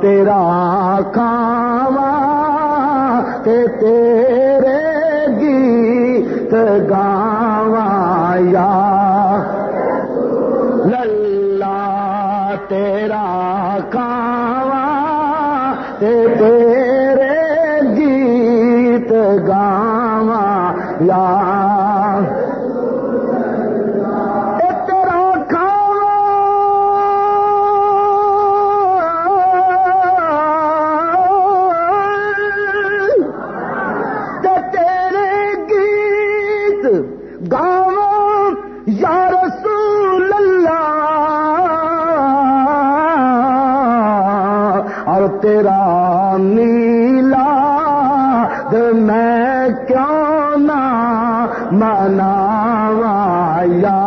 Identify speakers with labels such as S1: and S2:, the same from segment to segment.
S1: تیرا کاوا تے تیرے گیت گاوا یا للہ تیرا تیرا نیلا میں کیوں نہ مناوا یا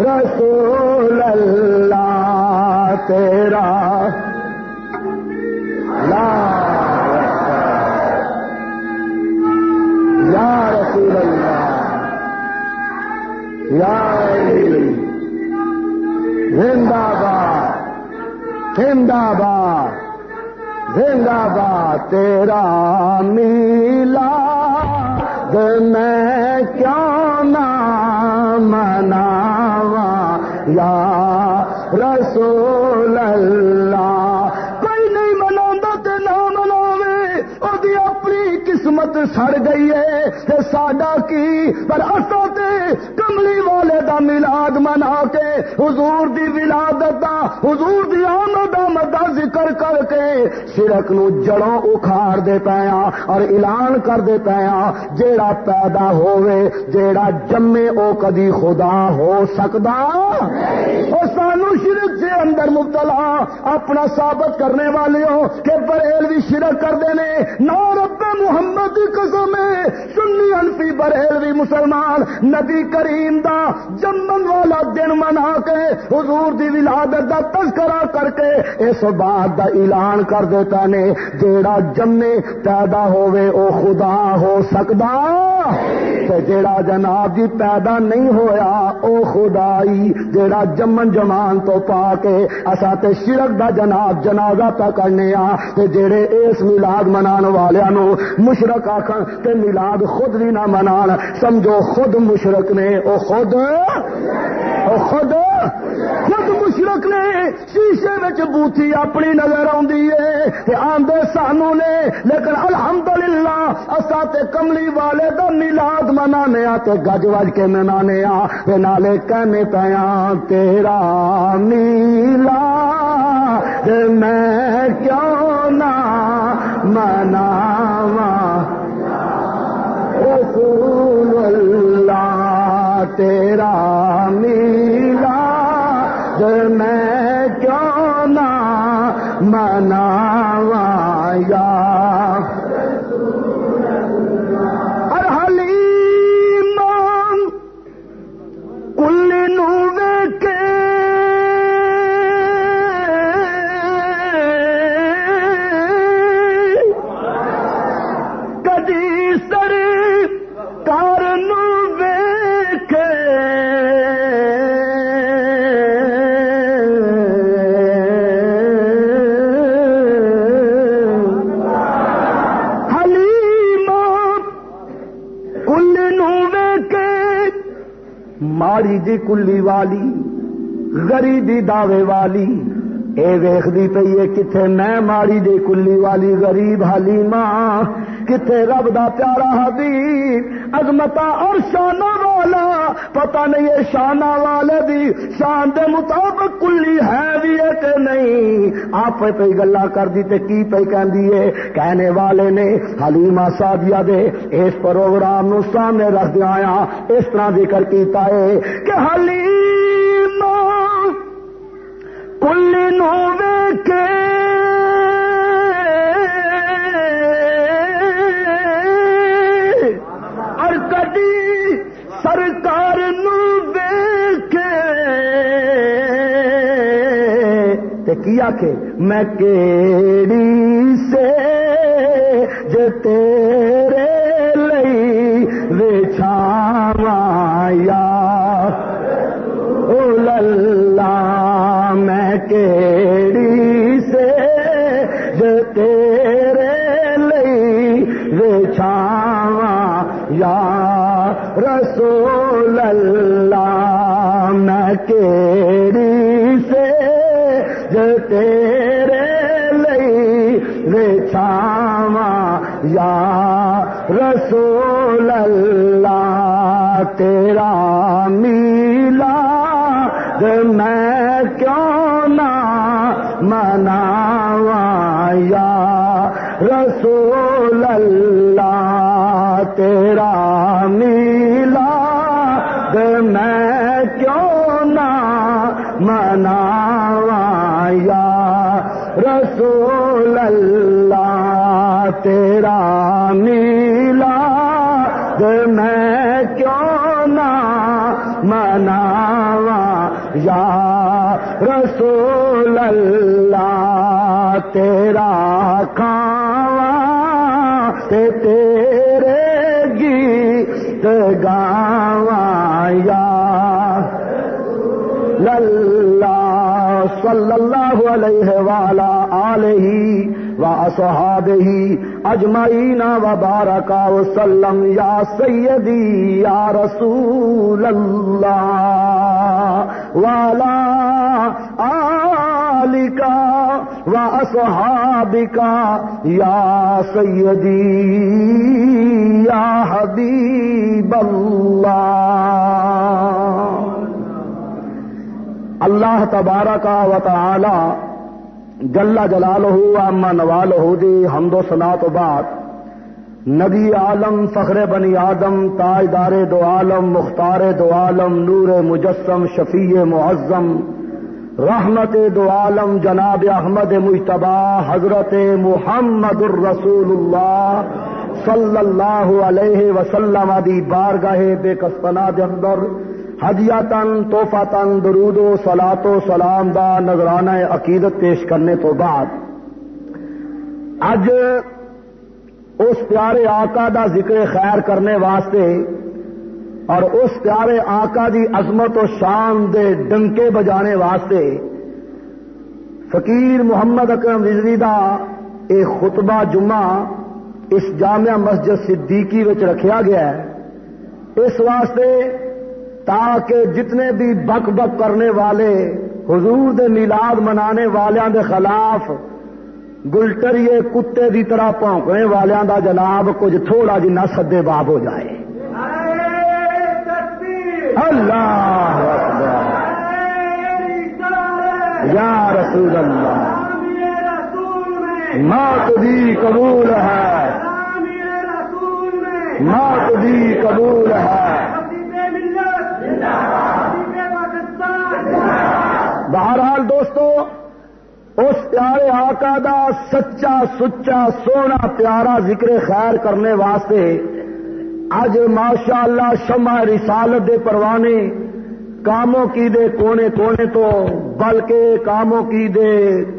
S1: رسول اللہ تیرا لا یا رسول اللہ یا زندہ باد زندہ باد. زندہ باد تیرا میلا میں کیا نہ مناوا یا رسول اللہ؟ کوئی نہیں منا تے نہ مناوے وہ اپنی قسمت سڑ گئی ہے تے ساڈا کی؟ پر اصا تے کملی والے دا میلاد منا کے حضور دی ولادت دا، حضور دی آمد آمد دا ذکر کر کے شرک نو جڑوں اکھاڑ دے پیا اور اعلان کر دے پیا جیڑا پیدا ہووے، جیڑا جمے، او کدی خدا ہو سکدا؟ او سانو شرک سے اندر مبتلا، اپنا ثابت کرنے والے ہو کہ بریلوی شرک کر دینے نو رب محمد دی قسم ہے۔ سنی انفی بریلوی مسلمان، نبی کریم دا جمن والا دن منا کے، حضور دی ولادت دا تذکرہ کر کے، اس بات دا اعلان کر دیتا نے، جیڑا جمے پیدا ہووے او خدا ہو سکدا۔ تے جیڑا جناب جی پیدا نہیں ہویا او خدائی، جیڑا جمن جمان تو پا کے اسا تے شرک دا جناب جنازہ پہ کرنے آ تے جیڑے اس میلاد منان والیاں نو مشرک آکھن تے میلاد خود بھی نہ منان۔ سمجھو خود مشرک نے، او خود او خود خود نے شیشے وچ بوتھی اپنی نظر آندی ہے تے آندے سانو نے، لیکن الحمدللہ اسا تے کملی والے دا میلاد منانے آ تے گج وج کے منانے آ تے نالے کہنے پیا تیرا میلا میں کیوں نہ مناواں؟ رسول اللہ تیرا میلا دی کلی والی، غریبی دعوے والی۔ اے ویخدی پئی ہے کتھے میں ماڑی دی کلی والی غریب حلیمہ، کتھے رب دا پیارا حبیب، عظمتا اور شانہ پتہ نہیں ہے شانہ والے دی، شان دے مطابق کلی ہے بھی کہ نہیں۔ آپ پہ گلا کر دی تے کی پہ کہندی ہے؟ کہنے والے نے، حلیمہ سادیا دے، اس پروگرام نو سامنے رکھ دیا آیا۔ اس طرح ذکر کیتا ہے کہ حلیمہ کل نو ویکھے تے کیا میں کیڑی سے جو تیرے لئی وچھاواں یا او للہ میں کیڑی یا رسول اللہ، تیرا میلا میں کیوں نہ مناوا یا رسول اللہ، تیرا میلا میں کیوں نہ مناوا یا رسول اللہ تیرا میلا میں کیوں نہ مناوا یا رسول اللہ؟ تیرا کھاوا تیرے گیت گاوا یا للہ صلی اللہ علیہ والا آلہ و اصحابہ اجمعین و بارکا وسلم یا سیدی یا رسول اللہ والا آلکا و اصحابکا یا سیدی یا حبیب اللہ اللہ تبارہ کا و تعالی جلا جلال ہو اما نوال ہو دی جی، حمد و سنا تو بعد۔ نبی عالم، فخر بنی آدم، تاجدار دو عالم، مختار دو عالم، نور مجسم، شفیع معظم۔ رحمت دو عالم، جناب احمد مشتبہ حضرت محمد الرسول اللہ صلی اللہ علیہ وسلم ادی بارگاہ بے کسپنا دے اندر۔ ہدیا تن توحفہ تن درود و سلاط و سلام دا نظرانہ عقیدت پیش کرنے تو بعد۔ اج اس پیارے آقا دا ذکر خیر کرنے واسطے اور اس پیارے آقا دی عظمت و شان دے ڈنکے بجانے واسطے فقیر محمد اکرم رضوی دا ایک خطبہ جمعہ اس جامعہ مسجد صدیقی وچ رکھیا گیا ہے۔ اس واسطے تاکہ جتنے بھی بک بک کرنے والے حضور دے میلاد منانے والوں دے خلاف گلٹریے کتے دی طرح پونکنے والوں دا جناب کچھ تھوڑا جی نہ سدے باب ہو جائے۔ اللہ یا رسول اللہ۔ موت دی قبول ہے۔ موت دی قبول ہے۔ بہرحال دوستو، اس پیارے آقا دا سچا سچا، سونا، پیارا ذکر خیر کرنے واسطے اج ماشاء اللہ شمع رسالت دے پروانے کاموں کی دے کونے کونے تو، بلکہ کاموں کی دے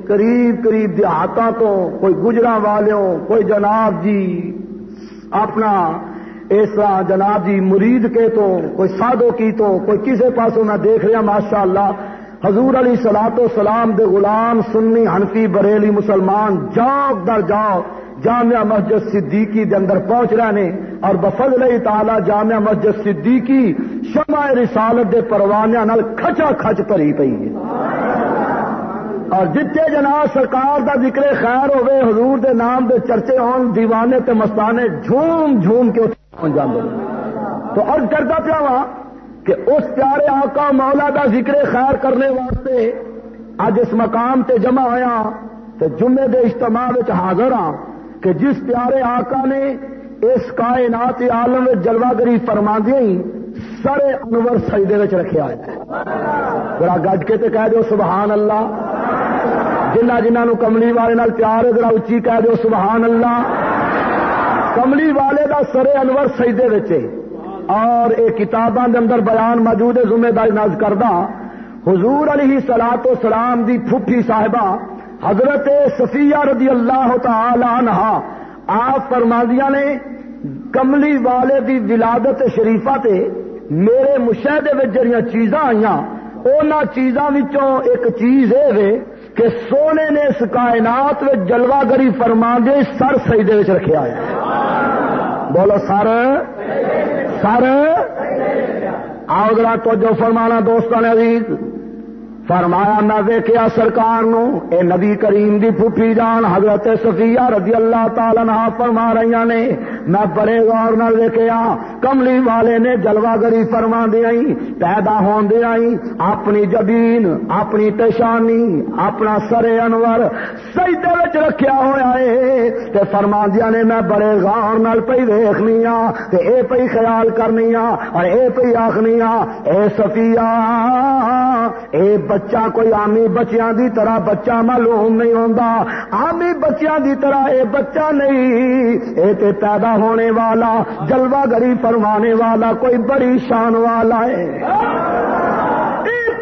S1: قریب قریب دیہاتوں تو، کوئی گجرا والوں کوئی جناب جی اپنا ایسا جناب جی مرید کے تو، کوئی سادوں کی تو، کوئی کسی پاسوں میں دیکھ رہا ماشاء اللہ حضور علی سلاط و سلام دے غلام سنی حنفی بریلی مسلمان جاؤ در جاؤ، جامعہ مسجد صدیقی دے اندر پہنچ رہے ہیں اور بفضل تعالی جامعہ مسجد صدیقی شمع رسالت دے پروانیاں نال کھچا کھچ پری پئی ہے۔ اور جتنے جناب سرکار دا ذکر خیر ہوئے، حضور دے نام دے چرچے ہون، دیوانے تے مستانے جھوم جھوم کے پہنچ جاندے۔ تو عرض کرتا پیا وہاں کہ اس پیارے آقا مولا دا ذکر خیر کرنے واسطے اج اس مقام تے جمع ہویا تو جمعے دے اجتماع حاضر ہاں کہ جس پیارے آقا نے اس کائنات عالم جلوہ گری فرما دی سارے انور سجدے رکھے آئے ذرا گج کے تے کہہ دو سبحان اللہ۔ جنہ جنہوں نے کملی والے نال پیار ہے، ذرا اچھی کہہ دو سبحان اللہ۔ کملی والے دا سرے انور سجدے وچے اور یہ کتاباں دے اندر بیان موجود ہے، ذمہ داری ناز کردہ۔ حضور علیہ سلاط و سلام دی پھوپھی صاحبہ، حضرت صفیہ رضی اللہ تعالی عنہ، آپ فرمادیاں نے، کملی والے دی ولادت شریفہ تے میرے مشاہدے وچ جڑیاں چیزاں آئیاں، اونا چیزاں وچوں ایک چیز اے وے کہ سونے نے اس کائنات وچ جلوہ گری فرما دے سر سجدے وچ رکھیا ہے بولو سر۔ سر۔ آؤ ذرا تو جو فرمانا دوستوں نے عزیز۔ فرمایا میں ویکیا سرکار نو، اے نبی کریم دی پھوپھی جان حضرت صفیہ رضی اللہ تعالی نہ فرما رہی نے۔ میں بڑے غور نہ ویکیا کملی والے نے جلوہ گری فرما دیا پیدا ہون دیا اپنی جبین، اپنی پیشانی، اپنا سر انور سجدے وچ رکھیا ہوا ہے۔ تے فرما دیا نے، میں بڑے غور نال پئی ویکھنی ہاں تے اے پئی خیال کرنی ہاں اور اے پئی آخنی ہاں اے صفیہ، اے بچہ کوئی آمی بچیاں دی طرح بچہ معلوم نہیں ہوتا آمی بچیاں دی طرح اے بچہ نہیں، اے تے پیدا ہونے والا جلوہ گری فرما فرمانے والا کوئی بڑی شان والا ہے۔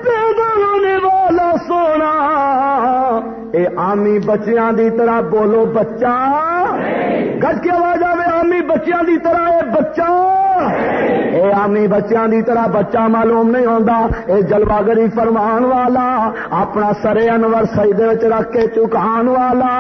S1: پیدا ہونے والا سونا۔ اے آمی بچیاں دی طرح بولو بچہ۔ گج کی آواز آئے آمی بچیاں دی طرح اے بچہ۔ اے آمی بچیاں دی طرح بچہ معلوم نہیں ہوتا اے جلوہ گری فرمان والا، اپنا سرے انور سجدے وچ رکھ کے چکان والا۔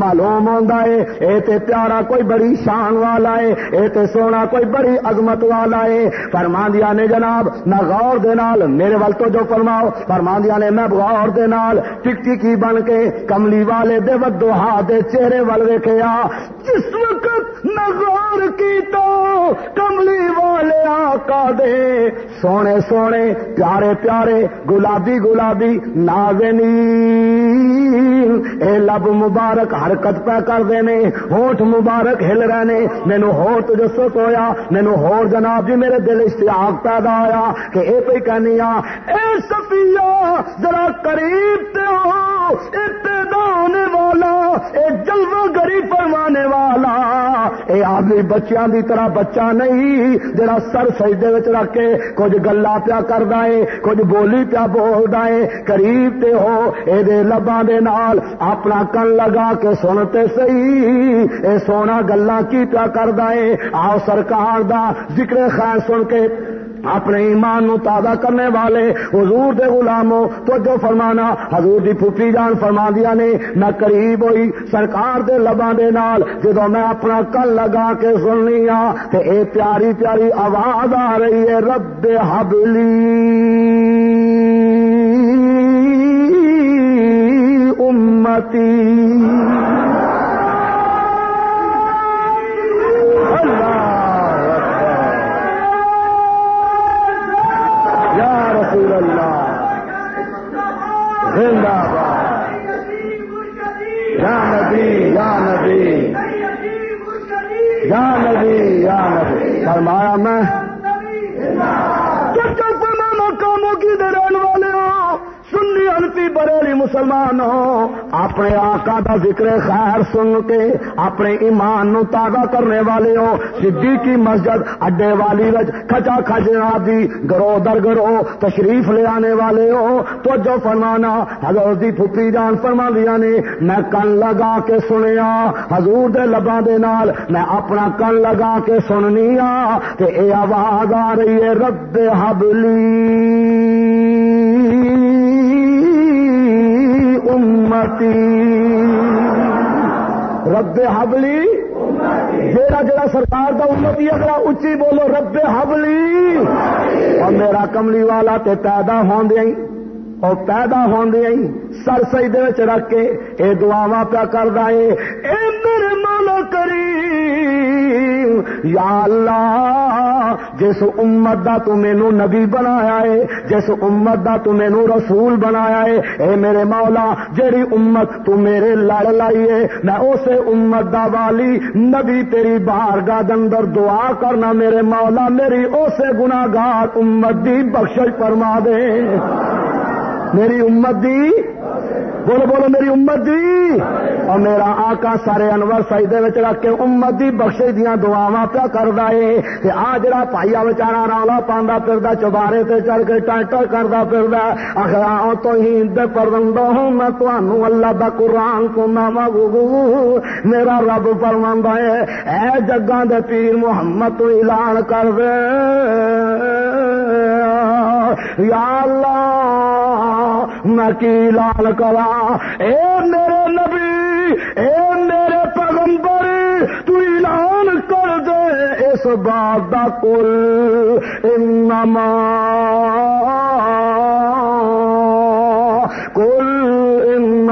S1: معلوم ہوتا ہے اے تے پیارا کوئی بڑی شان والا ہے اے تے سونا کوئی بڑی عظمت والا ہے فرماندیا نے جناب، نہ غور دے نال میرے ول تو جو فرماؤ فرماندیا نے، میں غور دے نال، ٹک ٹکی بن کے کملی والے دے ودوہا دے چہرے ول ویکھیا۔ جس وقت نظار کی تو کملی والے آقا دے، سونے سونے، پیارے پیارے، گلابی گلابی نازنی اے لب مبارک حرکت پہ کر دینے، ہوٹ مبارک ہل رہے مینو ہوٹ جسو ہویا مینو ہور جناب جی میرے دل اشتیاق پیدا ہوا کہ اے پہ کہنی آ، اے سفیا ذرا قریب تے ہو اے پیدا ہونے والا، اے جلوہ گری فرمانے والا۔ اے آدمی بچیاں دی طرح بچہ نہیں، جڑا سر سجدے وچ رکھ کے کچھ گلا پیا کردا ہے کچھ بولی پیا بولدا ہے قریب تے ہو۔ اے دے لبا دے نال اپنا کن لگا کے سنتے صحیح۔ اے سونا گلا کی پیا کردا آؤ سرکار دا ذکر خیر سن کے اپنے ایمان نو تازہ کرنے والے حضور دے غلاموں تو جو فرمانا، حضور دی پھوپھی جان فرما دیا نے میں قریب ہوئی سرکار دے لباں دے نال جدو میں اپنا کل لگا کے سننی ہاں تے اے پیاری پیاری آواز آ رہی ہے، رب حبلی۔ امتی فرمایا میں کاموں کی رہنے والے ہو سنی انتی بریلی مسلمان ہو۔ اپنے آقا دا ذکر خیر سن کے اپنے ایمان نو تازہ کرنے والے ہو۔ سدھی کی مسجد اڈے والی وج کھچا کھجنا دی گرو در گرو تشریف لے آنے والے ہو۔ تو جو فرمانا، حضرت دی پھپی جان فرما دیا نے، میں کن لگا کے سنیا۔ حضور دے لباں دے نال میں اپنا کن لگا کے سننی ہاں۔ آ کہ اے آواز آ رہی ہے، رب حبلی۔ امتی رب حبلی جیڑا جڑا سرکار کا امتی اگلا اچھی بولو، رب حبلی۔ اور میرا کملی والا تے پیدا ہون دیا اور پیدا ہون دیا سر سجدے رکھ کے اے دعوا پیا کر دے اے میرے مولا کریم یا اللہ، جس امت دا تو مینو نبی بنایا ہے، جس امت دا تو مینو رسول بنایا ہے، اے میرے مولا، جیڑی امت تو میرے لڑ لائی ہے، میں اسے امت دا والی نبی تیری بار گاہ اندر دعا کرنا میرے مولا، میری اسے گناگار امت دی بخش فرما دے۔ میری امت دی؟ بولو بولو، میری امت دی؟ اور میرا آقا سارے انور سجدے رکھ کے امت دی بخشے دیا دعوا پیا کرتا ہے آ جڑا پائیا بچارا رولا پانا پھر چبارے تے چل کے ٹائٹر کرتا پھر آخر آؤ تو ہی پرندہ ہوں، میں تمہوں اللہ دا قرآن کو ناما میرا رب فرما ہے اے جگہ دے پیر محمد تو اعلان کر دے۔ یا اللہ نکی لال کلا۔ اے میرے نبی، اے میرے پیغمبر، تو اعلان کر دے اس بات دا کل۔ انما کل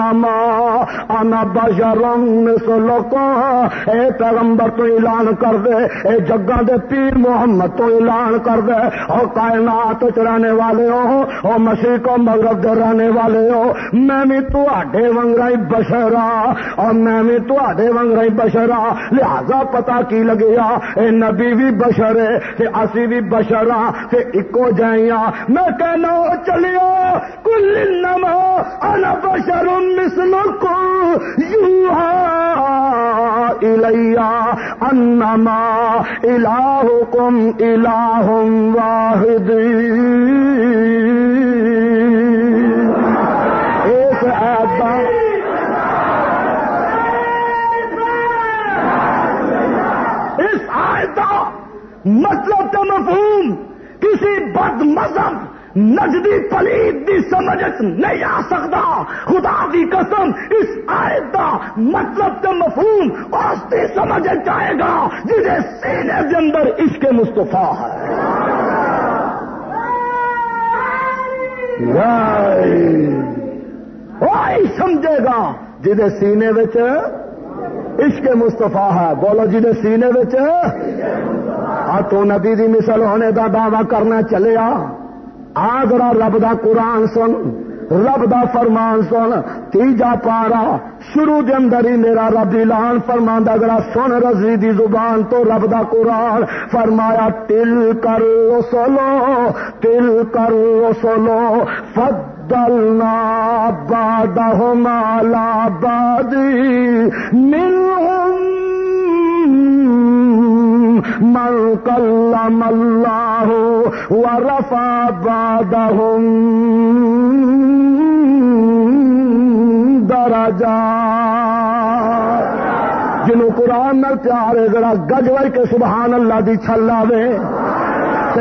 S1: انما انا بشرم مثلکم اے پیغمبر تو اعلان کر دے، اے جگہ دے پیر محمد تو اعلان کر دے، او کائنات چرانے والے ہو، او مشرق و مغرب دے رہنے والے ہو، میں بھی تواڈے ونگرائی بشرا اور میں بھی تواڈے ونگرائی بشرا، لہذا پتا کی لگیا، اے نبی بھی بشر ہے، تے اسی بھی بشر ہاں تے اکو جائیاں، میں کہنا چلیا کل انما انا بشر انما الہکم الہ واحد ایک ایت اس آیت مطلب کا مفہوم کسی بد مذہب نجدی پلید دی سمجھ نہیں آ سکتا۔ خدا دی قسم، اس آیت کا مطلب کا مفہوم آستی سمجھ جائے گا، جسے سینے کے اندر عشق مصطفیٰ ہے۔ وہی سمجھے گا جہے سینے بچ عشق مستفا ہے۔ بولو جی سینے بچ آ تو نبی دی مثل ہونے دا دعوی کرنا چلیا آ۔ ذرا رب دا قرآن سن، رب دا فرمان سن، تیجا پارا، شروع دے اندر ہی میرا رب اعلان فرما ذرا سن رضی دی زبان تو رب دا قرآن فرمایا، تل کر سولو تل کر سولو فد دلنا بعدهم على بعد منهم من كلم الله ورفع بعدهم درجات۔ جنہوں قرآن نال پیار ہے ذرا گج کے سبحان اللہ دی چھل آوے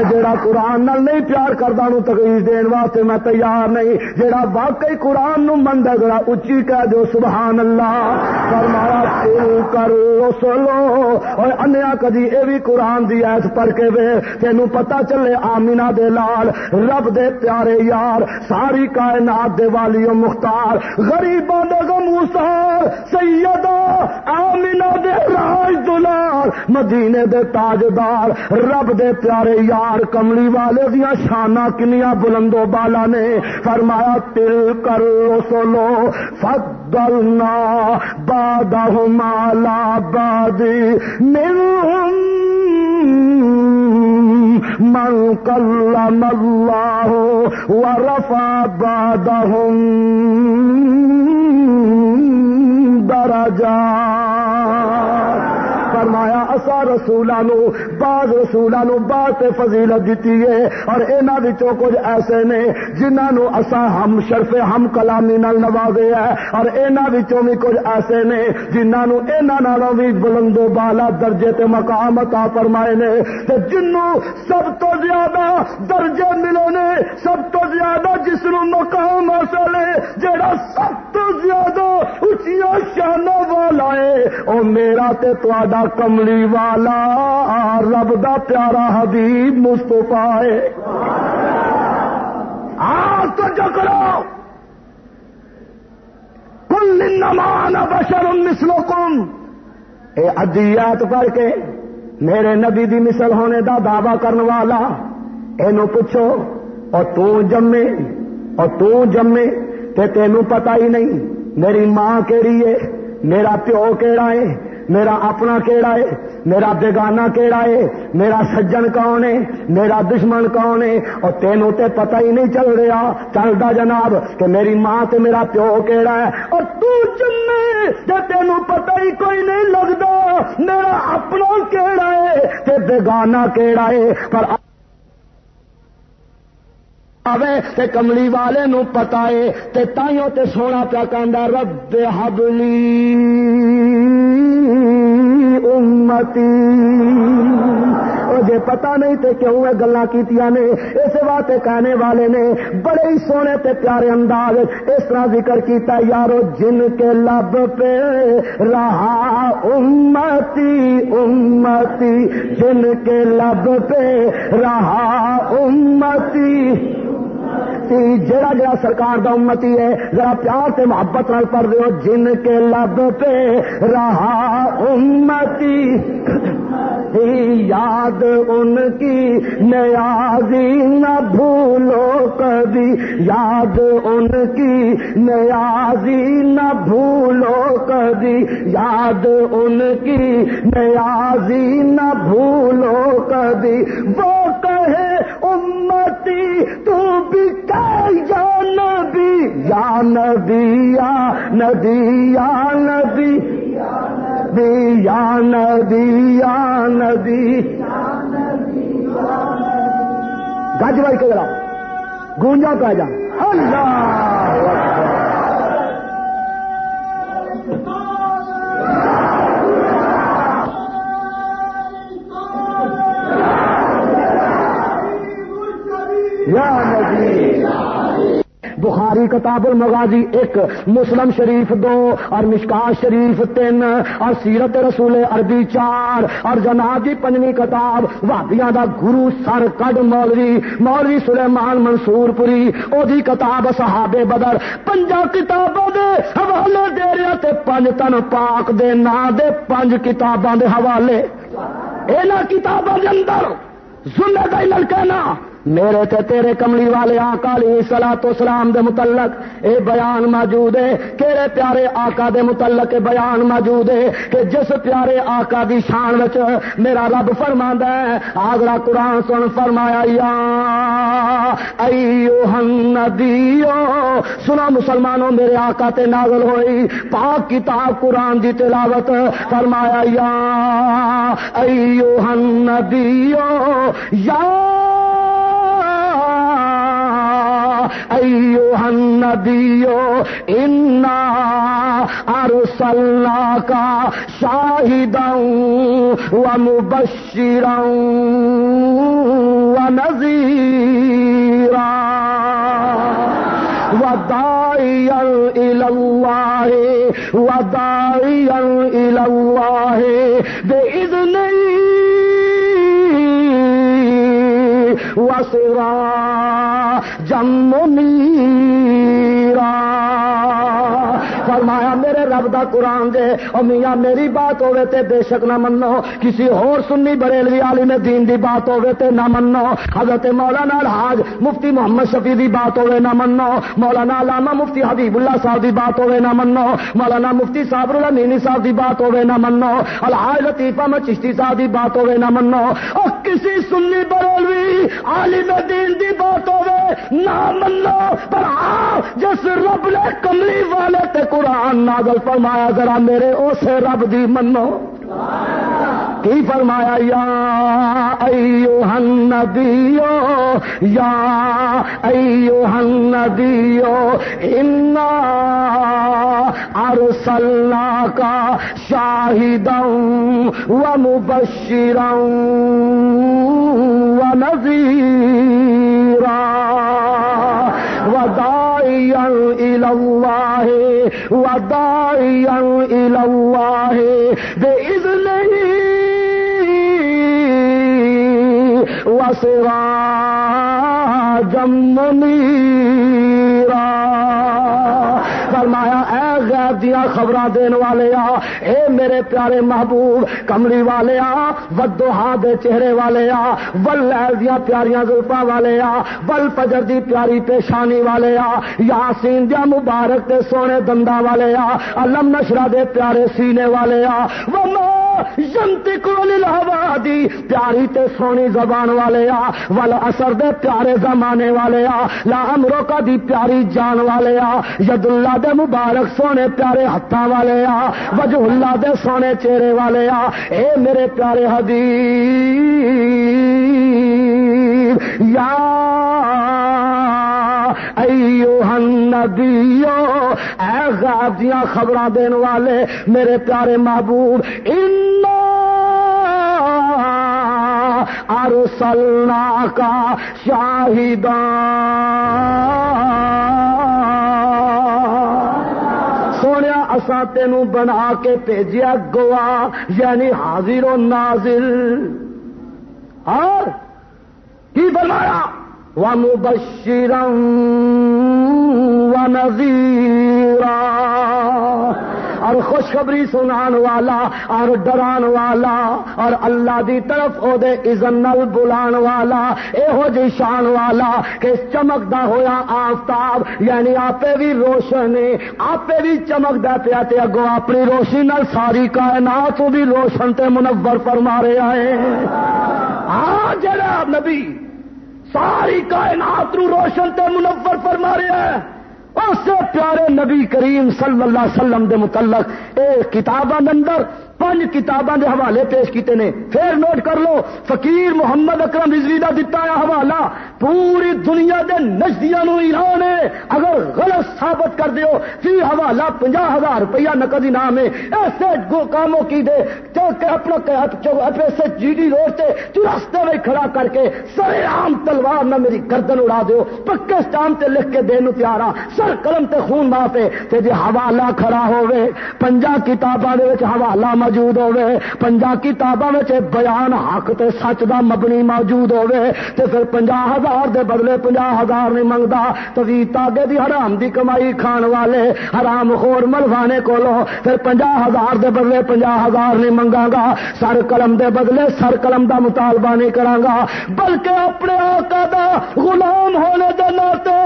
S1: جیڑا قرآن نال نہیں پیار کرتا نو تقریر دین واسطے میں تیار نہیں جیڑا واقعی قرآن نو مند ذرا اچھی کہہ دو سبحان اللہ، فرمایا تل کرو سلو اور انیا کدی اے بھی قرآن دی ایس پڑھ کے وے، تینوں پتہ چلے آمینہ دے لال، رب دے پیارے یار، ساری کائنات دے والی مختار، غریباں دے غموسار سیدہ آمینہ دے راج دلال، مدینے دے تاجدار، رب دے پیارے یار، کملی والے دیا شانا کنیا بلندو بالا نے فرمایا تل کر سولو فدلنا بادہ مالا بادی من کلم اللہ ورفع بعدهم درجات فرمایا اصا رسولوں بعض رسولوں بعض فضیلت دیتی ہے اور انہاں وچوں کچھ ایسے نے جنہاں اسا ہم شرف ہم کلامی نال نوازے ہے اور انہاں وچوں بھی کچھ ایسے نے جنہاں نو انہاں نالوں بھی بلند و بالا درجے تے مقام عطا فرمائے نے تے جنوں سب تو زیادہ درجے ملے نے، سب تو زیادہ جس نو مقام حاصل ہے جڑا سب تو زیادہ اچھیاں شانوں والا ہے، او میرا تے تہاڈا کملی والا رب دا پیارا حبیب مستفا ہے۔ آج تو جو کرو کل نمان بشر مثلکم۔ اے ادیات پڑھ کے میرے نبی دی مثل ہونے دا دعوی کرنے والا، اینو پوچھو، اور تو جمے، اور تو جمے، تے تینوں پتہ ہی نہیں، میری ماں کیڑی ہے، میرا پیو کیڑا ہے، میرا اپنا کیڑا ہے میرا بیگانہ کیڑا ہے؟ میرا سجن کون ہے؟ میرا دشمن کون ہے؟ اور تینوں تے پتہ ہی نہیں چل رہا۔ چلتا جناب کہ میری ماں تے میرا پیو کیڑا ہے۔ اور تو جمے تے تینوں پتہ ہی کوئی نہیں لگتا میرا اپنا کیڑا ہے تے بیگانہ کیڑا ہے۔ پر آوے تے کملی والے نو پتا ہے تے تائیوں تے سونا پیا کہندا رب حبلی۔ امتی۔ جے پتا نہیں تے کیوں اے گلاں کیتیاں نے اس واسطے کہنے والے نے، بڑے ہی سونے تے پیارے انداز اس طرح ذکر کیتا یارو جن کے لب پہ رہا امتی امتی، جن کے لب پہ رہا امتی۔ جڑا جڑا سرکار دا امتی ہے، ذرا پیار سے محبت نال پڑھ دو جن کے لب پہ رہا امتی۔ یاد ان کی نیازی نہ بھولو کبھی۔ یاد ان کی نیازی نہ بھولو کبھی۔ یاد ان کی نیازی نہ بھولو کبھی۔ وہ کہے امتی، تو بھی یا نبی یا نبی یا نبی یا نبی، یا ندی یا ندی گج بھائی کے ذرا، گونجا پہ جا۔ اللہ! یا نبی! بخاری کتاب المغازی ایک، مسلم شریف دو اور مشکا شریف تین اور سیرت رسول عربی چار اور جنابی جی پنجوی کتاب وادیاں دا گرو سر کڈ مولوی مولوی سلیمان منصور پوری او دی کتاب صحابے بدر۔ پنجا کتابوں دے حوالے دے رہے تے پنج تن پاک دے نا دے پنج کتاباں دے حوالے۔ اینا کتاباں دے اندر سننے دا لڑکا میرے تے تیرے کملی والے آقا علیہ سلا تو سلام دے متعلق اے بیان موجود ہے۔ کہڑے پیارے آقا دے متعلق بیان موجود ہے کہ جس پیارے آقا دی شان وچ میرا رب فرما ہے آگرا قرآن سن فرمایا، یا ایوہ النبیو، سنا مسلمانوں میرے آقا تے نازل ہوئی، پاک کتاب قرآن دی تلاوت فرمایا، یا ایوہ النبیو، یا ایوہ النبیو انا ارسلنا کا شاہدا و مبشرا و نذیرا ودائیا الاللہ ودائیا الاللہ بے اذنی وسرا جمنی فرمایا، میرے رب دا قرآن دے اور میاں میری بات ہوے تے بے شک نہ منو، کسی اور سنی بریلوی عالم دین دی بات ہوے تے نہ منو، حضرت مولانا الحاج مفتی محمد شفیع دی بات ہوے نہ منو، مولانا علامہ مفتی حبیب اللہ صاحب دی بات ہوے نہ منو، مولانا مفتی صابر اللہ صاحب دی بات ہوے نہ منو، الحاج لطیف احمد چشتی صاحب دی بات ہوے نہ منو اور کسی سنی بریلوی عالم دین دی بات ہوے نہ منو، پر آ، جس رب نے کملی والے تے قرآن نازل فرمایا، ذرا میرے اسے رب دی منو۔ کی فرمایا، یا ایوہ النبیو، یا ایوہ النبیو، انا ارسلنا کا شاہدا و مبشرا و نذیرا و دائیا الاللہ و دائیا الاللہ بے اذنہی وسرا جمنی فرمایا، اے غیب دیا خبر دین والے آ اے میرے پیارے محبوب، کملی والے آ ودو ہاں دے چہرے والے آ ول لہل دیا پیاریاں زلفا والے آ ول پجر دی پیاری پیشانی والے آ یاسین دیا مبارک تے سونے دندا والے آ علم نشرا دے پیارے سینے والے آ وہ جنتی کو دی پیاری تے سونی زبان والے آ ول اثر دے پیارے زمانے والے آ لا امرو کا دی پیاری جان والے آ ید اللہ دے مبارک سونے پیارے ہاتھوں والے آ، وجہ اللہ دے سونے چہرے والے آ۔ اے میرے پیارے حدیث یا ایوہ النبیو اے غاب دیا خبراں دین والے، میرے پیارے محبوب، انا ارسلنا کا شاہدان اسا تینو بنا کے بھیجیا گوا یعنی حاضر و نازل۔ اور کی بنایا ومبشرا ونذيرا اور خوشخبری سنان والا اور ڈران والا اور اللہ دی طرف او دے ازن نل بلان والا ہو جی شان والا کہ چمکدا ہویا آفتاب یعنی آپ بھی روشن آپ بھی چمکدا پیا تے اگو اپنی روشنی نال ساری کائنات بھی روشن تے منور فرما رہے آئے ہاں جڑا نبی، ساری کائنات نو روشن تے منور فرما رہے ہیں اس سے پیارے نبی کریم صلی اللہ علیہ وسلم دے متعلق اے کتاب اندر پانچ کتاباں دے حوالے پیش کیتے نے۔ پھر نوٹ کر لو، فقیر محمد اکرم رضوی کا دتا ہے حوالہ۔ پوری دنیا دے نزدیا نو ایران ہے۔ اگر غلط ثابت کر دیو، فی حوالہ پنجا ہزار روپیہ نقد انعام ہے۔ ایسے گو کاموں کی دے جو کہ اپنا پیسے جی ڈی روڈ سے چرستے میں کھڑا کر کے سر عام تلوار نہ میری گردن اڑا دیو۔ پکے اسٹام تے لکھ کے دین پیارا سر قلم تے خون معافے تے جی حوالہ کھڑا ہوئے پنجا کتاباں دے وچ حوالہ موجود ہوے پنجا کتاباں بیان حق تے سچ دا مبنی موجود ہوے تے پھر پنجا ہزار دے بدلے پنجا ہزار نہیں منگتا تو تاگے دی حرام دی کمائی کھان والے، حرام خور ملوانے کولو پھر پنجا ہزار دے بدلے پنجا ہزار نہیں منگا گا سر قلم دے بدلے سر قلم دا مطالبہ نہیں کرا گا بلکہ اپنے آقا دا غلام ہونے دے ناطے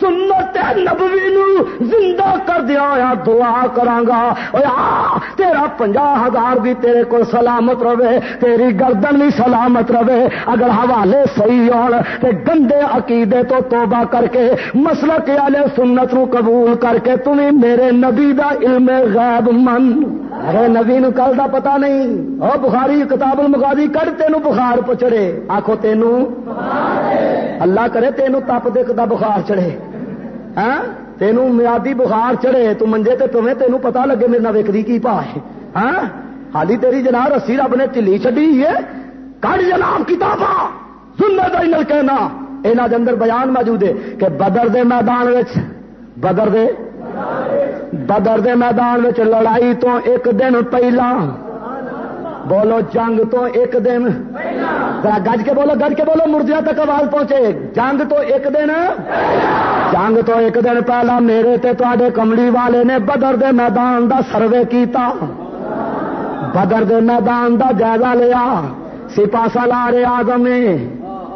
S1: سنت نبوی نو زندہ کر دیا دعا کرا گا تیرا پنجا ہزار بھی تیرے کو سلامت رہے، تیری گردن بھی سلامت رہے۔ اگر حوالے صحیح ہو گندے عقیدے تو توبہ کر کے مسلک والے سنت نو قبول کر کے تمہیں میرے نبی دا علم غیب من۔ ارے نبی نو کل دا پتا نہیں۔ او بخاری کتاب المغازی کر تینو بخار پچڑے آخو تینو؟ اللہ کرے تینو تپ دیکھ دا بخار چڑھے۔ ہاں؟ تینو میادی بخار چڑھے، تو منجے تے تمہیں تینو پتا لگے میرے نہ ویکری کی پا ہے ہاں؟ حالی تیری جناب رسی رب نے چلی چڈی ہے۔ کڑ جناب کتاباں؟ سننا دل کہنا۔ یہاں اندر بیان موجود ہے کہ بدر دے میدان بدر دے بدر دے میدان لڑائی تو ایک دن پہلا۔ بولو جنگ تو ایک دن۔ گج کے بولو، گج کے بولو مردیا تک آواز پہنچے۔ جنگ تو ایک دن۔ جنگ تو ایک دن پہلا میرے تے کملی والے نے بدر دے میدان دا سروے کیتا۔ بدر دے میدان دا جائزہ لیا سپا سالار آدم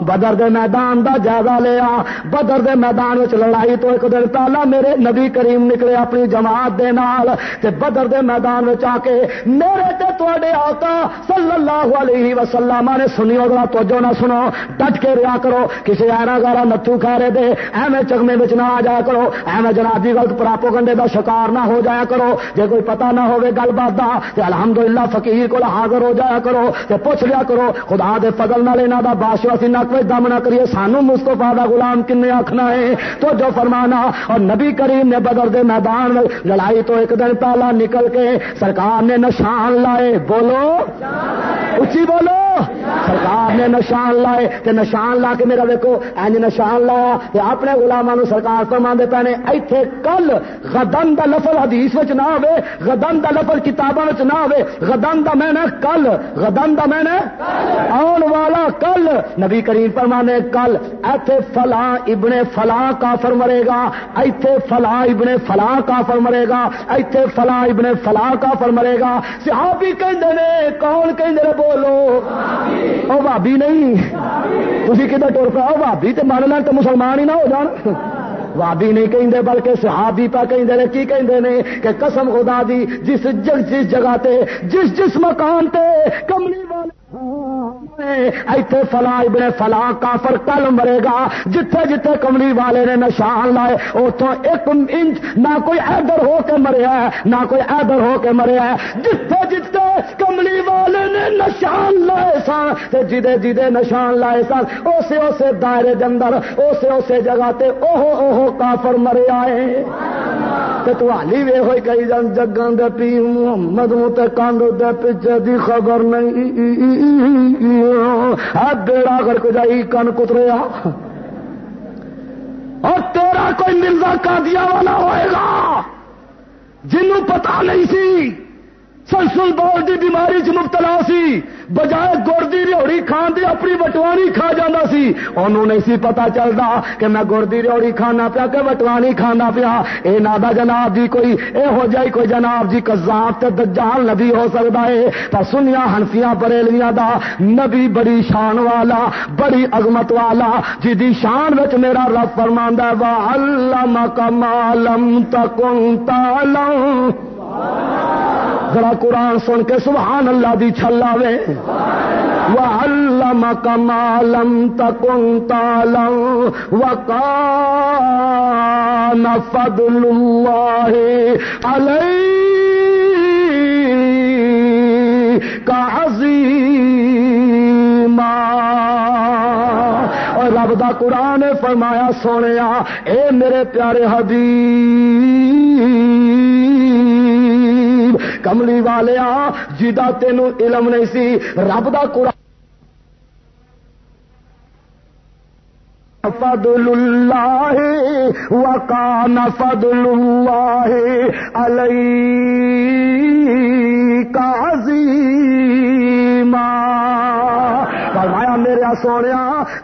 S1: بدر دے میدان دا جائزہ لیا۔ بدر دے میدان وچ لڑائی تو ایک دن پہلا میرے نبی کریم نکلے اپنی جماعت دے نال تے بدر دے میدان وچ آ کے میرے تے تواڈے آقا صلی اللہ علیہ وسلم نے سنیو ذرا توجہ نہ سنو، ڈٹ کے ریا کرو کسی ایرا گارا نتھو کھارے دے، ایویں چگمے وچ نہ آ جایا کرو، ایویں جناب دی غلط پراپوگنڈے دا شکار نہ ہو جایا کرو۔ جے کوئی پتہ نہ ہوے گل بات دا، تے الحمدللہ فقیر کول حاضر ہو جایا کرو، تے پوچھ لیا کرو، خدا دے فضل نال انہاں دا باشواسی نہ کوئی دم نہ کریے، سانو مستفا کا غلام کن آخنا ہے؟ تو جو فرمانا، اور نبی کریم نے بدر دے میدان لڑائی تو ایک دن پہلا نکل کے سرکار نے نشان لائے۔ بولو۔ اچھی بولو۔ سرکار نے نشان لائے۔ تے نشان لا کے میرا دیکھو اینج نشان لایا تے اپنے گلاموں سرکار تو ماندے پینے۔ ایتھے کل غدن دا لفظ حدیث وچ نہ ہوے غدن دا لفظ کتاباں وچ نہ ہوے غدن دا میں کل، غدن دا میں آن والا کل۔ نبی کریم فرمانے کل ایتھے فلاں ابن فلاں کافر مرے گا ایتھے فلاں ابن فلاں کافر مرے گا ایتھے فلاں ابن فلاں کافر مرے گا۔ صحابی کہندے نے کون کہندے نے؟ بولو۔ او بھابی نہیں۔ تھی کدھر ٹر پاؤ بھابی تو مان لین تو مسلمان ہی نہ ہو جان۔ بھابی نہیں کہیں بلکہ صحابی پا کہیں کی کہیں نے؟ کہ قسم خدا دی جس جگ جس جگہ تے جس جس مکان تے کملی والے ایتھے فلا ابن فلا کافر کل مرے گا۔ جتھے جتھے کملی والے نے نشان لائے اتوں ایک انچ نہ کوئی ادھر ہو کے مریا ہے، نہ کوئی ادھر ہو کے مریا ہے۔ جتھے جتھے نے نشان لائے سن جدے جدے نشان لائے سن اسے اسے دائرے دے اندر اسے اسے جگہ تے اوہو اوہو کافر مرے آئے۔ تو حالی وے ہوئی کئی جن جگہ دے پی محمد تے کانڈ دے پیچھے دی خبر نہیں۔ بیڑا کر کے جائی کن کتریا۔ اور تیرا کوئی مرزا کا دیا والا ہوئے گا جنوں پتا نہیں سی۔ سلسل بال کی بیماری چ مبتلا سی۔ بجائے گڑ کی ریوڑی کھان دی اپنی وٹوانی کھا جانا سی۔ انہوں نہیں سی پتا چلتا کہ میں گڑ کی ریوڑی کھانا پیا کہ وٹوانی کھانا پیا۔ اے نادا جناب جی کوئی اے ہو جائے کوئی جناب جی کزاب تے دجال نبی ہو سکتا ہے پر سنیا ہنفیاں بریلیاں دا نبی بڑی شان والا، بڑی عظمت والا جی دی شان وچ میرا رب فرماندا وا اللہ کمالم تکن تالم ذرا قرآن سن کے سبحان اللہ دی چھل آوے. وَعَلَّمَ كَمَا تَكُنْ تَعْلَمْ وَقَانَ فَضْلُ اللَّهِ عَلَيْكَ عَظِيمًا۔ اور رب دا قرآن فرمایا سونے اے میرے پیارے حبیب کملی والے جا تین علم نہیں سی، رب کا قرآن فضل اللہ وکان فضل اللہ علیہ کا عظیم فرمایا میرے سونے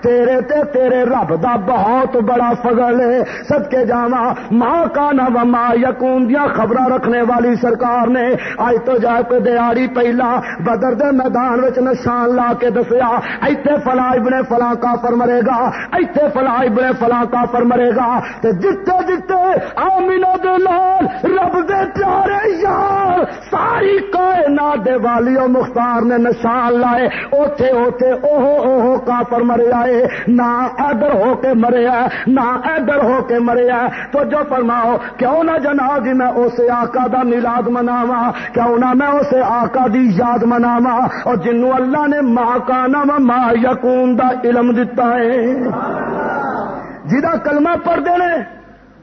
S1: تیرے تے تیرے رب دا بہت بڑا فضل ہے۔ سب کے جاوا ماں کا نو ماں یقون دیا خبر رکھنے والی سرکار نے۔ اج تو جا کے دیاری پہلا بدر دے میدان وچ نشان لا کے دسیا، ایتھے فلاں ابن فلاں کافر مرے گا، ایتھے فلاں ابن فلاں کافر مرے گا۔ تے جتے جتے آمینہ دے لال رب دے پیارے یار، ساری کائنات دے والی و مختار نے نشان لائے۔ اوتھے اوتھے اوہو اوہو کافر مرے آئے، نہ ادھر ہو کے مرے نہ ادھر ہو کے مرے تو جو فرماؤ، کیوں نہ جناب جی میں اسے آقا دا میلاد مناوا کیوں نہ میں اسے آقا دی یاد مناوا اور جنوں اللہ نے ماں کا نام ماں یقون دا علم دتا ہے۔ جہاں کلمہ پڑھتے ہیں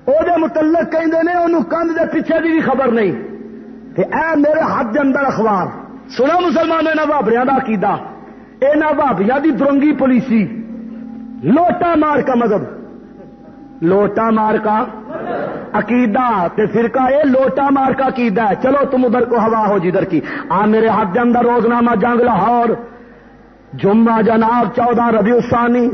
S1: وہ متعلق کہیں انہوں کندھ دے پیچھے دی بھی خبر نہیں۔ کہ اے میرے ہاتھ دے اندر اخبار۔ سنا مسلمان نے بابریاں کا عقیدہ۔ یہاں بابیا دی درنگی پولیسی۔ لوٹا مار کا مذہب۔ لوٹا مار کا عقیدہ۔ تے فرقہ یہ لوٹا مار کا عقیدہ ہے۔ چلو تم ادھر کو ہوا ہو جی، جدھر کی۔ آ، میرے ہاتھ اندر روزنامہ جنگ لاہور۔ جمعہ جناب چودہ ربیع ثانی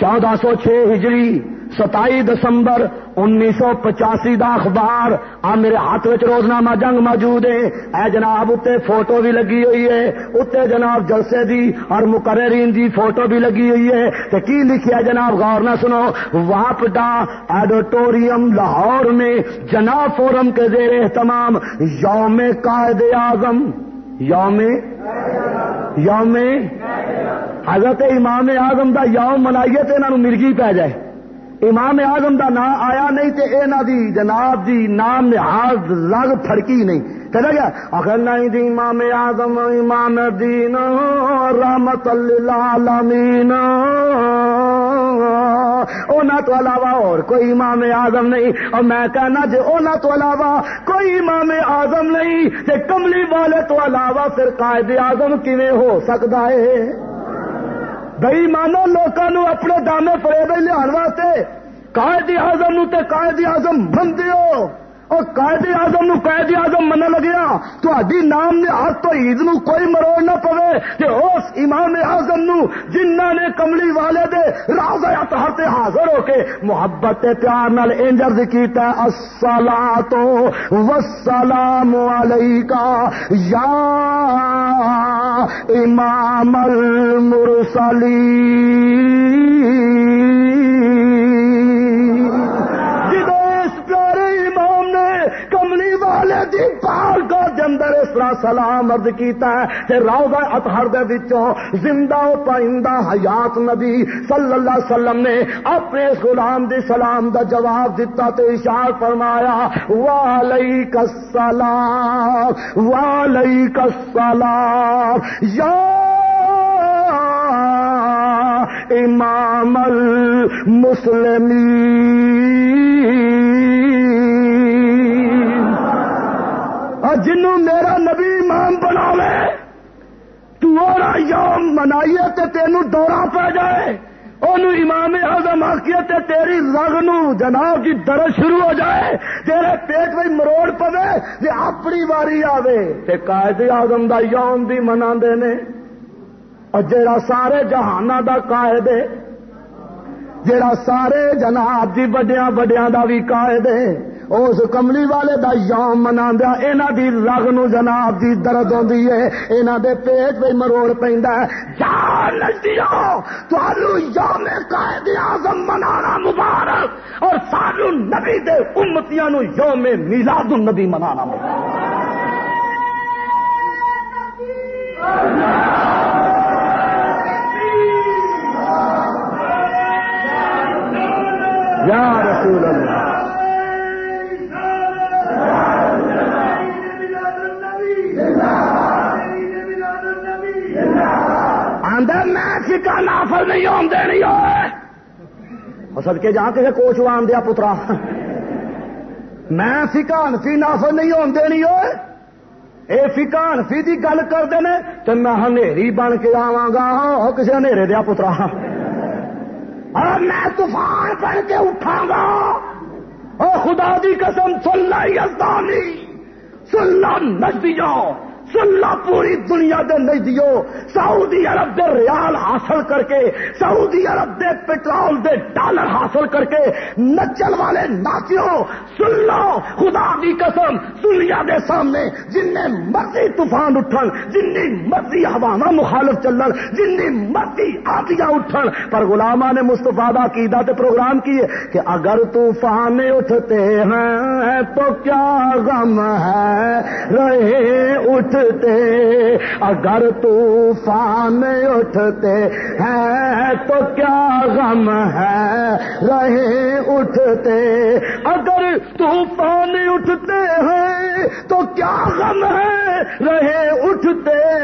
S1: چودہ سو چھ ہجری ستائی دسمبر انیس سو پچاسی دا اخبار۔ آ میرے ہاتھ روزنامہ جنگ موجود ہے۔ اے جناب اتنے فوٹو بھی لگی ہوئی ہے۔ اتنے جناب جلسے دی اور مقررین دی فوٹو بھی لگی ہوئی ہے۔ تو کی لکھیا جناب؟ غور نہ سنو۔ واپڈا ایڈیٹوریم لاہور میں جناب فورم کے زیر اہتمام یوم قائد اعظم۔ یوم؟ یوم؟ حضرت امام اعظم دا یوم منائیے تو انہوں مرگی پی جائے۔ امام اعظم دا نام آیا نہیں تے اے نا دی، جناب دی نام نہاد لگ پھڑکی نہیں۔ چلا گیا۔ اگر نہیں دی امام اعظم، امام دین، رحمت للعالمین۔ اونا تو علاوہ اور کوئی امام اعظم نہیں۔ اور میں کہنا جے اونا تو علاوہ کوئی امام اعظم نہیں تے کملی والے تو علاوہ پھر قائد اعظم کیویں ہو سکتا ہے؟ بئی مانو لوگوں اپنے دامے پڑے بھائی لیا واسطے۔ قائد اعظم تے قائد اعظم بندے ہو اور قائد اعظم نو قائد اعظم من لگیا تو نام نے ہاتھ تو عید نو کوئی مروڑ نہ پوے کہ اس امام اعظم نو جنہ نے کملی والے دے راز اطہر تے حاضر ہو کے محبت تے پیار نال انجرز کیتا الصلاۃ والسلام علیکا یا امام المرسلین۔ والے دی پال کو جندر اس طرح سلام عرض کیتا ہے تے روضہ اطہر دے وچوں زندہ و پائندہ حیات نبی صلی اللہ علیہ وسلم نے اپنے اس غلام دی سلام دا جواب دیتا تے اشار فرمایا وعلیک السلام وعلیک السلام، یا امام المسلمین۔ جنوں میرا نبی امام بناوے، تو یوم منائیے تے تینوں دورہ پہ جائے امام اعظم آخیے تے تیری رگ نو جناب جی درد شروع ہو جائے، تیرے پیٹ میں مروڑ پوے جی اپنی واری آوے۔ تے قائد اعظم دا یوم بھی منا نے۔ اور جڑا سارے جہانا دا قائد ہے سارے جناب جی وڈیا وڈیا دا بھی قائد ہے اس کملی والے دا یوم منا یہاں دی رگ نو جناب دی درد ہوتی ہے یہاں دے پیٹ پہ مروڑ پہ یوم قائد اعظم منانا مبارک، اور سانو نبی دے امتیاں نو یوم میلاد النبی منانا مبارک۔ یا رسول اللہ۔ میں نافل نہیں آن دینی سد کے جا کسی کوچ آن دیا پترا۔ میں فکا نفی نافل نہیں آن دینی اے فکا نفی کی گل کرتے ہیں تو میں بن کے آوا گا کسی ہنیرے دیا پترا۔ اور میں طوفان بن کے اٹھا گا۔ اور خدا دی قسم سن لائی ازدانی سن لا نجدی جاؤ۔ سننا پوری دنیا دے نہیں دیو۔ سعودی عرب دے ریال حاصل کر کے، سعودی عرب دے پیٹرول دے ڈالر حاصل کر کے نچل والے ناچیوں سن لو، خدا کی قسم، دنیا دے سامنے جن مرضی طوفان اٹھن، جن مرضی ہوا مخالف چلن، جن مرضی آدیاں اٹھن۔ پر غلامہ نے مستفا کیدا تے پروگرام کیے کہ اگر طوفان اٹھتے ہیں تو کیا غم ہے؟ رہے، اٹھ اٹھتے، اگر طوفان اٹھتے ہیں تو کیا غم ہے؟ رہے، اٹھتے۔ اگر طوفان اٹھتے ہیں تو کیا غم ہے؟ رہے، اٹھتے۔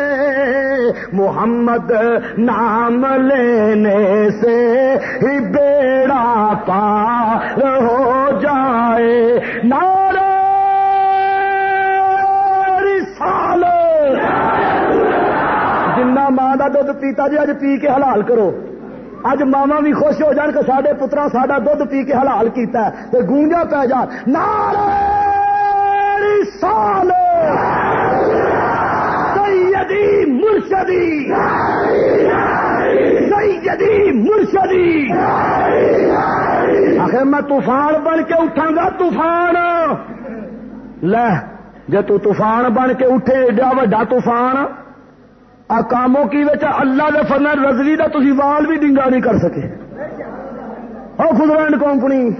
S1: محمد نام لینے سے ہی بیڑا پار ہو جائے۔ نارا جنا ماں کا دھد پیتا جی اج پی کے حلال کرو۔ اج ماوا بھی خوش ہو جان کہ سارے پترا ساڈا دھد پی کے حلال کیتا ہے تو گونجا پی جان۔ سال سیدی مرشدی۔ سیدی مرشدی۔ آخر میں طوفان بن کے اٹھا گا، طوفان۔ لے جی تو طوفان بن کے اٹھے، ایڈا وا طوفان۔ آ کاموں کی وجہ اللہ دے فن رزوی کا تھی وال بھی ڈنگا نہیں کر سکے۔ اور خدرائن کمپنی،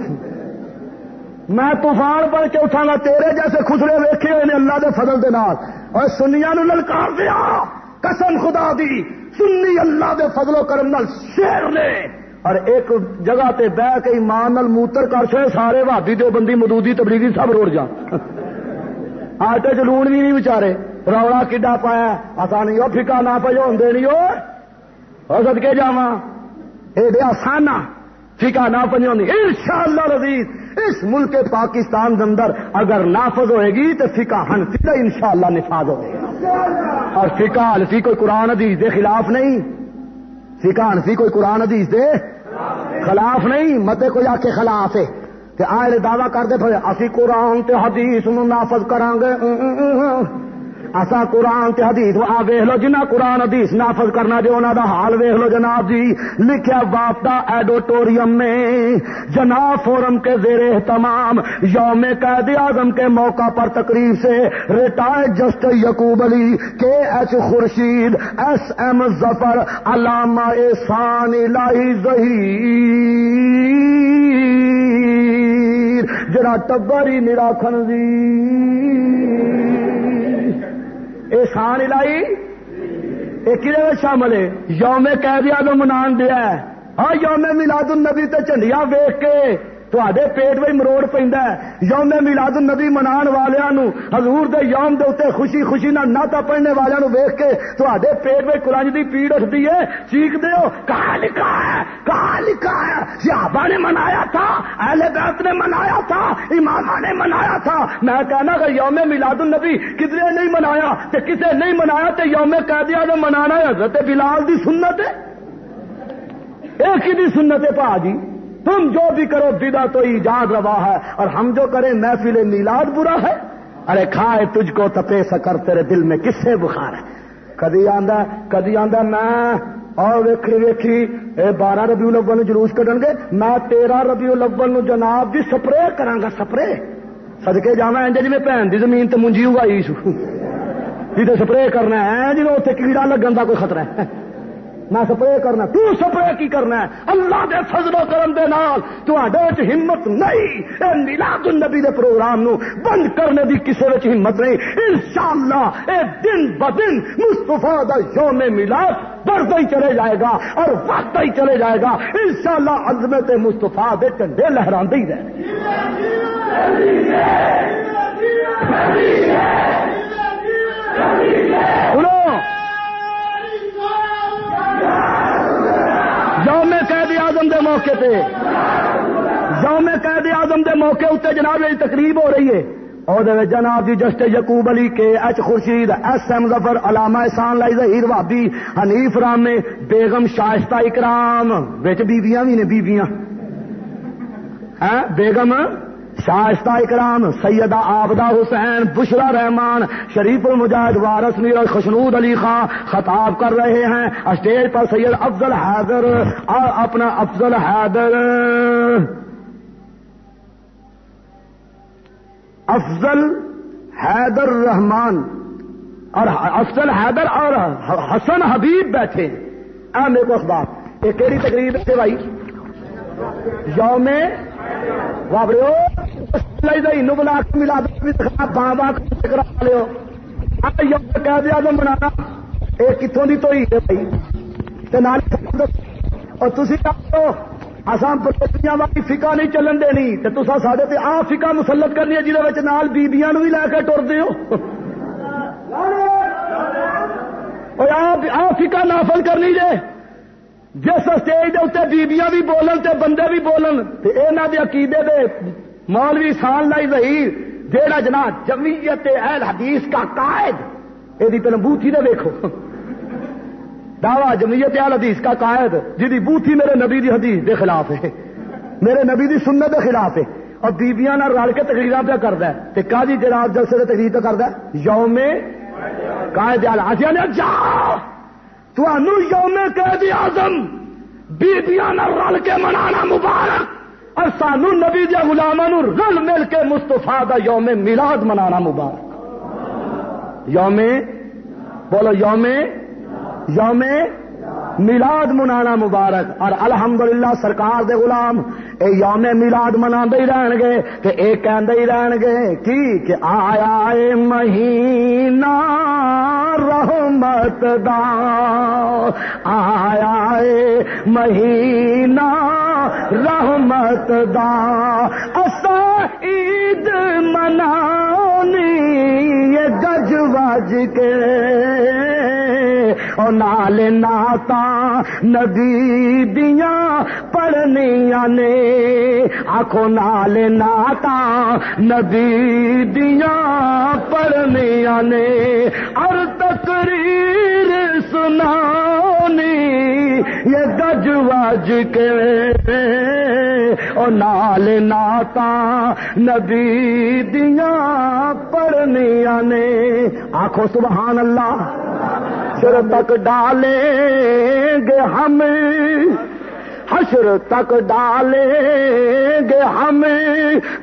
S1: میں طوفان بن کے اٹھا گا تیرے جیسے خسرے ویکھے ہوئے اللہ دے فضل دے نال۔ اور سنیا نو للکار دیا، قسم خدا دی، سنی اللہ دے فضل و کرم نال شیر نے۔ اور ایک جگہ تے بہ کے ایمان نال موتر کر سکے سارے بھابی دو بندی مدودی تبلیغی سب روڑ جا آٹے چ لون بھی نہیں بچارے رولا کڈا پایا اصا نہیں وہ فکا نہ پہ ہوتے نہیں وہ سد کے جا یہ آسان فکا نہ پہ ان شاء اللہ رضیز اس ملک پاکستان کے اندر اگر نافذ ہوئے گی تو فکا ہنفی کا ان شاء اللہ نفاذ ہوگا اور فکا ہنفی کوئی قرآن حدیث دے خلاف نہیں۔ فکا ہنفی کوئی قرآن حدیث دے خلاف نہیں۔ متے کوئی آ کے خلاف ہے آئے دعوی کرتے پھر اسی قرآن تے حدیث نافذ کریں گے اصا قرآن تے حدیث آ ویخ لو جنہ قرآن حدیث نافذ کرنا جو انہوں دا حال ویخ لو جناب جی۔ لکھیا واپتا ایڈوٹوریم میں جناب فورم کے زیر اہتمام، یوم قید اعظم کے موقع پر تقریب سے retire justice Yaqub Ali, K H Khurshid, S M Zafar, Allama Ehsan Elahi Zaheer جڑا ٹبر ہی نرا خنزیر احسان الہی؟ یہ کھے شامل ہے؟ یوم قیدیا تو منا دیا اور ہاں، یوم ملاد النبی تے جھنڈیاں ویخ کے تے پیٹ میں مروڑ پہ یوم میلاد النبی منا والوں ہزور دے یوم دے اتنے خوشی خوشی نہ ناتا پڑھنے والوں ویخ کے تے پیٹ میں کلنج کی پیڑ اٹھتی ہے۔ چیخ دے کہاں لکھا ہے کہاں لکھا ہے۔ صحابہ نے منایا تھا، اہل بیت نے منایا تھا امام نے منایا تھا۔ میں کہنا کہ یوم میلاد النبی کدھر نہیں منایا؟ تے کسے نہیں منایا تے یوم قیدیا نے منانا حضرت بلال دی سنت ہے۔ ایک ہی سنت پا جی تم جو بھی کرو بدا تو ایجاد روا ہے۔ اور ہم جو کریں، محفل میلاد برا ہے۔ ارے کھائے تجھ کو تپے سکر، تیرے دل میں کس سے بخار ہے۔ کدی آندا کدی آندا، میں اور ویکھی ویکھی، اے بارہ ربیع الاول نو جلوس کڈن گے۔ میں تیرہ ربیع الاول نو جناب دی سپرے کراں گا، سپرے۔ سدکے جاواں انج جویں بھن دی زمین تے منجی اگائی سو جی سپرے کرنا ہے جی اتنے کیڑا لگن کا کوئی خطرہ ہے۔ میں سپرے کرنا تو سپرے کی کرنا ہے؟ اللہ دے فضل و کرم دے نال تو ہمت نہیں۔ اے میلاد النبی دے پروگرام نو بند کرنے دی کسے وچ ہمت نہیں۔ انشاءاللہ اے دن بدن مصطفیٰ دا یوم میلاد بڑھتا ہی چلے جائے گا اور وقت ہی چلے جائے گا۔ انشاءاللہ عظمت مصطفیٰ دے ٹنڈے لہراندے ہی رہے سنو یوم قید آزم دے موقع تے۔ یوم قید آزم دے موقع اتنے جناب تقریب ہو رہی ہے۔ اور جناب جی justice Yaqub Ali K H Khurshid, S M Zafar, Allama Ehsan Elahi, Zaheer وابی Hanif Ram, بیگم شائستہ اکرام۔ بچ بیویاں بھی نے، بیویاں۔ ہاں، بیگم؟ شائستہ اکرام، سیدہ آبدہ حسین بشرا رحمان، شریف المجاہد وارس میر خشنود علی خان خطاب کر رہے ہیں۔ اسٹیج پر سید افضل حیدر اور اپنا افضل حیدر۔ افضل حیدر رحمان اور افضل حیدر اور حسن حبیب بیٹھے۔ میرے کو اخبار، یہ کہڑی تقریب ہے بھائی؟ یوم نو بلا ملا باں باں کرا لو کہہ دیا تو بنانا یہ کتوں کی تو ہے بھائی اور تھی آسام پروتیاں والی فکا نہیں چلن دینی تو تصا سارے تے آ فکا مسلط کرنی ہے جہد نال بیبیاں بھی لے کے ٹرتے ہو آ فکا نافل کرنی جے جس اسٹیج کے اتنے بیبیاں بھی بولن تے بندے بھی بولن یہاں کے عقیدے دے مولوی سان لائی ظہیر، جیڑا جنا جمعیت اہل حدیث کا قائد یہ پہلے بوتھی دے ویکو دعوی جمعیت اہل حدیث کا قائد جی بوتھی میرے نبی دی حدیث دے خلاف ہے۔ میرے نبی دی سنت دے خلاف ہے۔ اور بیبیاں نہ رل کے تقریر پہ کرتا ہے۔ تو کا جی جناب جلسے تقریر پہ کرتا ہے؟ یوم قائد اعلی نے جاؤ یوم قید اعظم بیبیاں رل کے منانا مبارک، اور سانو نبی دیا گلاما رل مل کے مستفا دا یوم میلاد منانا مبارک۔ یوم؟ بولو یوم؟ یوم؟ میلاد منانا مبارک۔ اور الحمدللہ سرکار دے غلام، اے یوم میلاد منا ہی رہن گے کہ اے کہندے ہی رہن گے کی؟ کہ آیا اے مہینہ رحمت دا۔ آیا اے مہینہ رحمت دا۔ اسا عید منانی، یہ گج وج کے نال ناتا نبی دیا نے۔ آخو نال ناتا نبی دیا پڑھنیا نے۔ اور تقریر سنانی یہ گج وج کے۔ نال ناتا نبی دیا پڑھنیا نے۔ آخو سبحان اللہ۔ حشر تک ڈالیں گے ہم۔ حشر تک ڈالیں گے ہم۔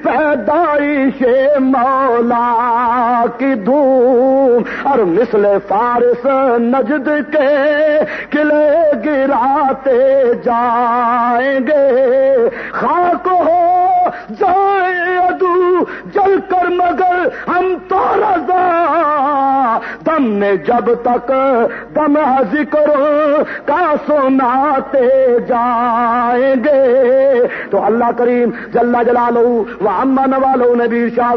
S1: پیدائش مولا کی دھوم۔ اور مثل فارس نجد کے قلعے گراتے جائیں گے۔ خاک ہو جائے ادو جل کر مگر ہم تو رضا۔ دم میں جب تک دم ذکر کا سناتے جائیں گے۔ تو اللہ کریم جلا جلا لو وہ اما نے بھی شاہ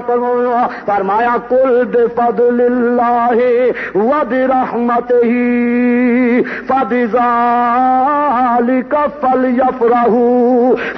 S1: فرمایا کل بے فضل اللہ و برحمت ہی فبزال کا فل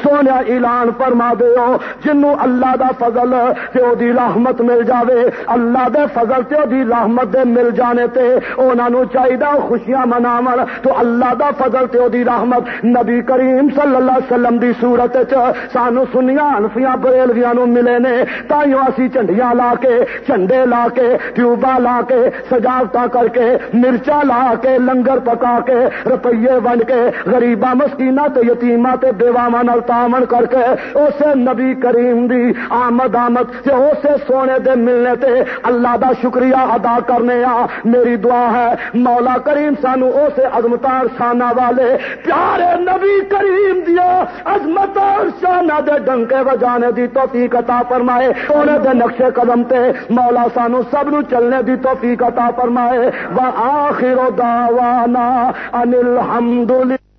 S1: سونے اعلان فرما دیو جنو اللہ دا فضل تے او دی رحمت مل جاوے۔ اللہ دے فضل تے او دی رحمت دے مل جانے تے انہوں چاہیے خوشیاں مناو تو اللہ دا فضل تے او دی رحمت نبی کریم صلی اللہ علیہ وسلم دی صورت چ سانو سنیا انفیاں بریلویاں نو ملے نے۔ تائیوں اسی جھنڈیاں لا کے جھنڈے لا کے، ٹیوبا لا کے سجاوٹ کر کے، مرچا لا کے، لنگر پکا کے، روپیے ونڈ کے غریبا مسکینا تے یتیما تے بیواواں نال تامن کر کے، اسے نبی کریم دی آمد آمد تے اسے سونے دے ملنے تے اللہ دا شکریہ ادا کرنے آ، میری دعا ہے۔ مولا کریم سانو اسے عظمتار شانہ والے، پیارے نبی کریم دیا عظمتار شانہ دے ڈنکے بجانے دی توفیق عطا فرمائے۔ سونے دے نقشے قدم تے مولا سانو سب نو چلنے دی توفیق عطا فرمائے۔ وآخر دعوانا ان الحمدللہ۔